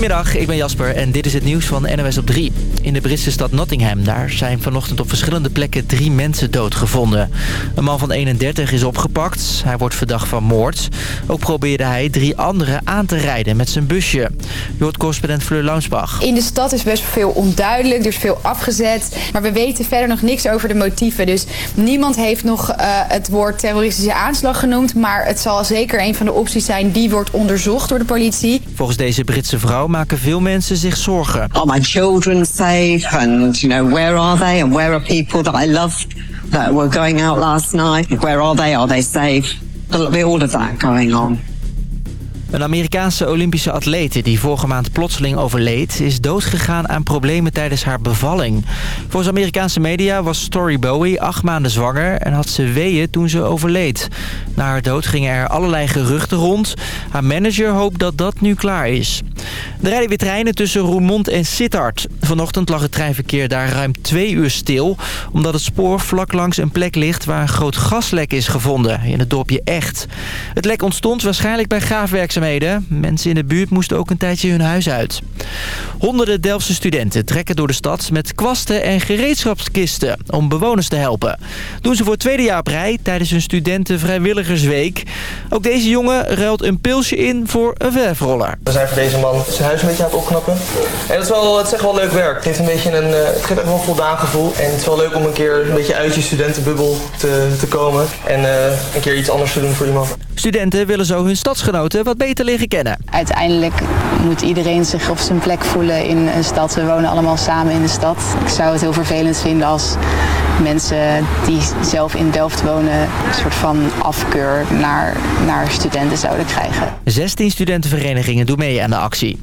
Goedemiddag, ik ben Jasper en dit is het nieuws van NOS op 3. In de Britse stad Nottingham, daar zijn vanochtend op verschillende plekken drie mensen doodgevonden. Een man van 31 is opgepakt, hij wordt verdacht van moord. Ook probeerde hij drie anderen aan te rijden met zijn busje. Je hoort correspondent Fleur Launsbach. In de stad is best veel onduidelijk, er is veel afgezet. Maar we weten verder nog niks over de motieven. Dus niemand heeft nog uh, het woord terroristische aanslag genoemd. Maar het zal zeker een van de opties zijn die wordt onderzocht door de politie. Volgens deze Britse vrouw maken veel mensen zich zorgen. Are my children safe? And you know, where are they? And where are people that I love that were going out last night? Where are they? Are they safe? There'll be all of that going on. Een Amerikaanse Olympische atlete die vorige maand plotseling overleed... is doodgegaan aan problemen tijdens haar bevalling. Volgens Amerikaanse media was Story Bowie acht maanden zwanger... en had ze weeën toen ze overleed. Na haar dood gingen er allerlei geruchten rond. Haar manager hoopt dat dat nu klaar is. Er rijden weer treinen tussen Roermond en Sittard. Vanochtend lag het treinverkeer daar ruim twee uur stil... omdat het spoor vlak langs een plek ligt waar een groot gaslek is gevonden... in het dorpje Echt. Het lek ontstond waarschijnlijk bij graafwerkzaamheden Mensen in de buurt moesten ook een tijdje hun huis uit. Honderden Delftse studenten trekken door de stad met kwasten en gereedschapskisten om bewoners te helpen. Doen ze voor het tweede jaar op rij tijdens hun studentenvrijwilligersweek. Ook deze jongen ruilt een pilsje in voor een verfroller. We zijn voor deze man zijn huis een beetje aan het opknappen. En het is, wel, het is echt wel leuk werk. Het, heeft een beetje een, eh, het geeft echt wel een voldaan gevoel. En het is wel leuk om een keer een beetje uit je studentenbubbel te, te komen. En uh, een keer iets anders te doen voor iemand. Studenten willen zo hun stadsgenoten wat beter leren kennen. Uiteindelijk moet iedereen zich op zijn plek voelen in een stad. We wonen allemaal samen in de stad. Ik zou het heel vervelend vinden als mensen die zelf in Delft wonen... een soort van afkeur naar, naar studenten zouden krijgen. 16 studentenverenigingen doen mee aan de actie.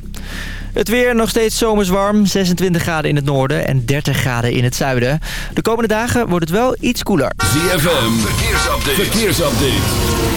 Het weer nog steeds zomers warm. 26 graden in het noorden en 30 graden in het zuiden. De komende dagen wordt het wel iets koeler. ZFM, verkeersupdate. verkeersupdate.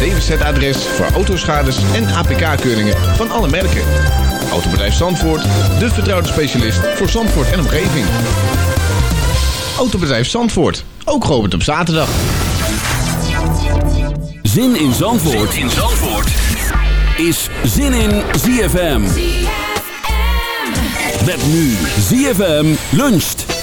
DWZ-adres voor autoschades en APK-keuringen van alle merken. Autobedrijf Zandvoort, de vertrouwde specialist voor Zandvoort en omgeving. Autobedrijf Zandvoort, ook geopend op zaterdag. Zin in Zandvoort, zin in Zandvoort. is Zin in ZFM. ZFM. Met nu ZFM luncht.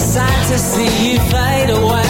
I know it's wrong, tell me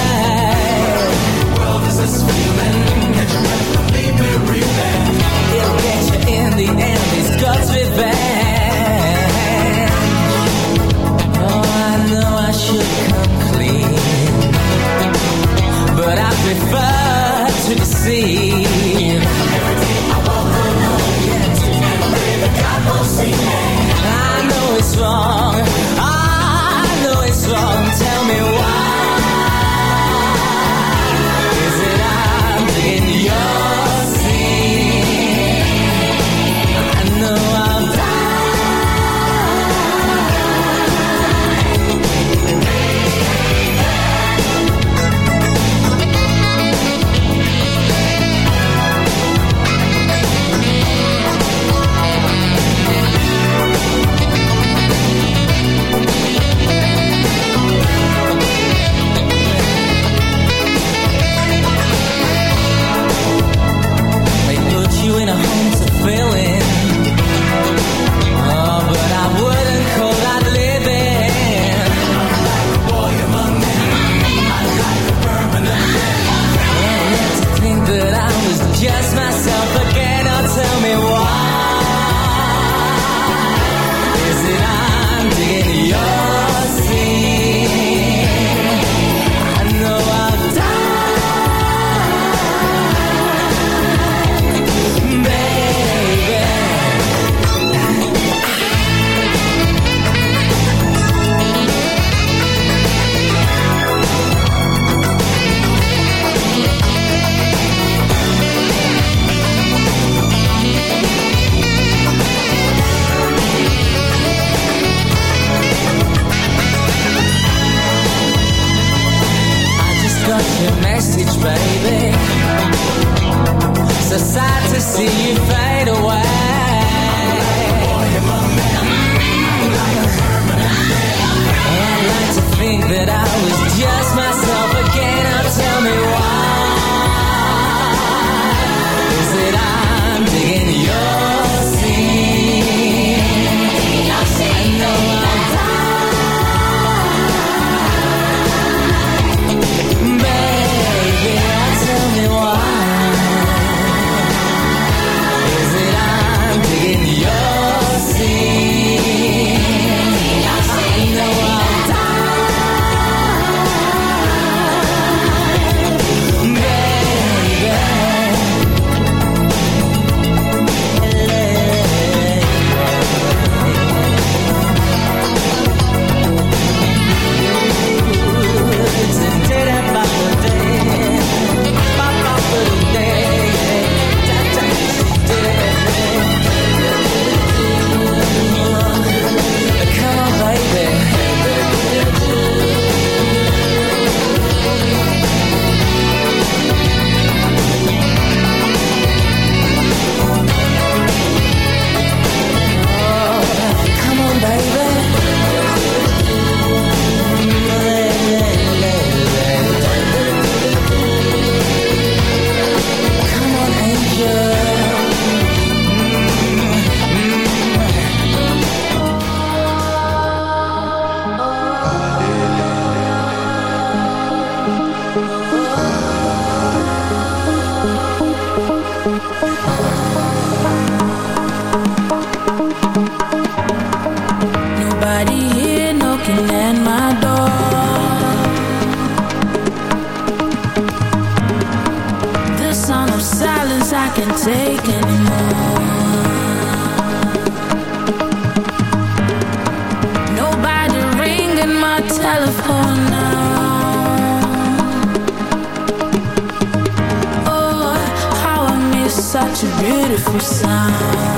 Nobody ringing my telephone now. Oh, how I miss such a beautiful sound.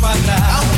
para atrás.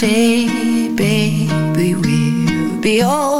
someday, baby, we'll be old.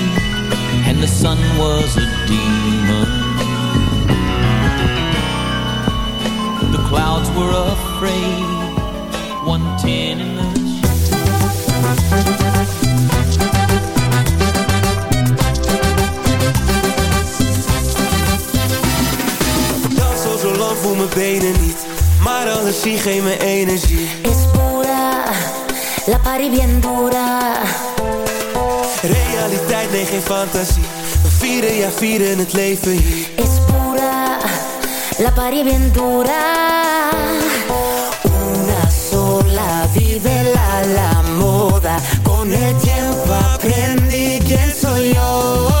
the sun was a demon. The clouds were afraid, 110 in the Dans al zo lang voel mijn benen niet Maar alles zie geeft me energie Es pura, la pari bien dura. Realiteit, nee geen fantasie We vieren, ja vieren het leven hier Es pura, la pari bien. Una sola, vive la, la moda. Con el tiempo aprendí quién soy yo.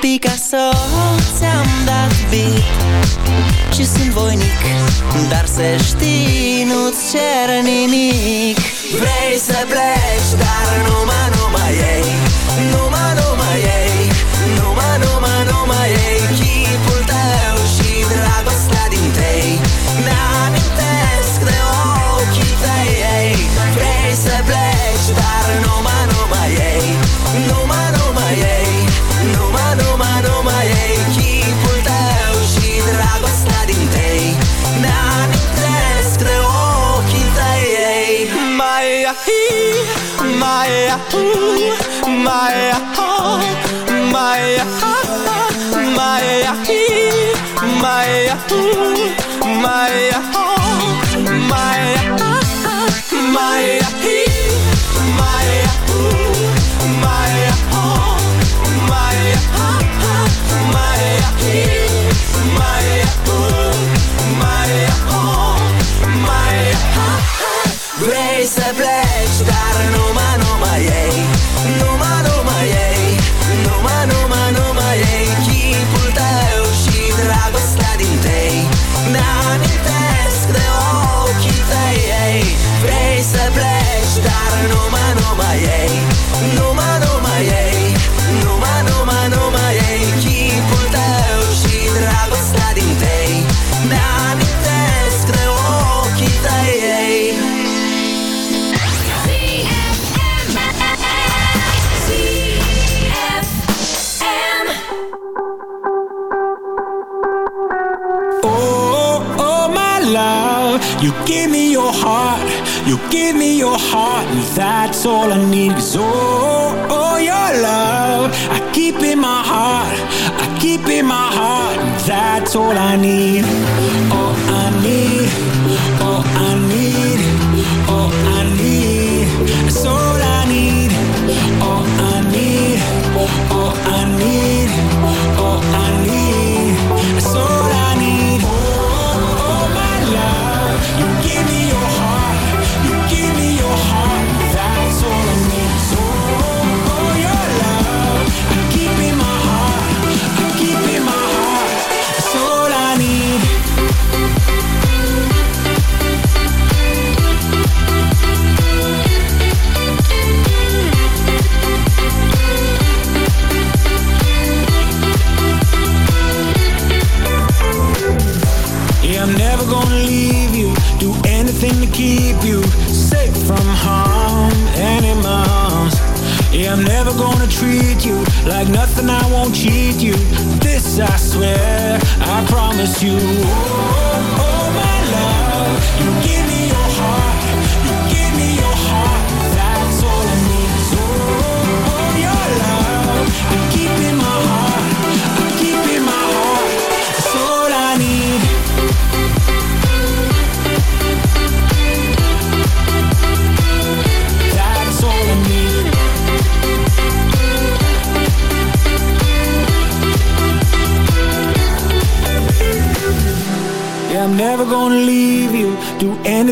Picasso Ți-am dat beat Și sunt voinic Dar să știi Nu-ți cer nimic. Vrei să pleci Dar numai, numai ei. Nu Yeah.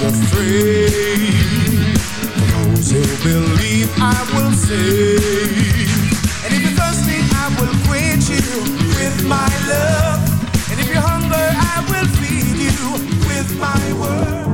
not afraid. For those who believe I will save. And if you're thirsty I will quench you with my love. And if you're hungry I will feed you with my word.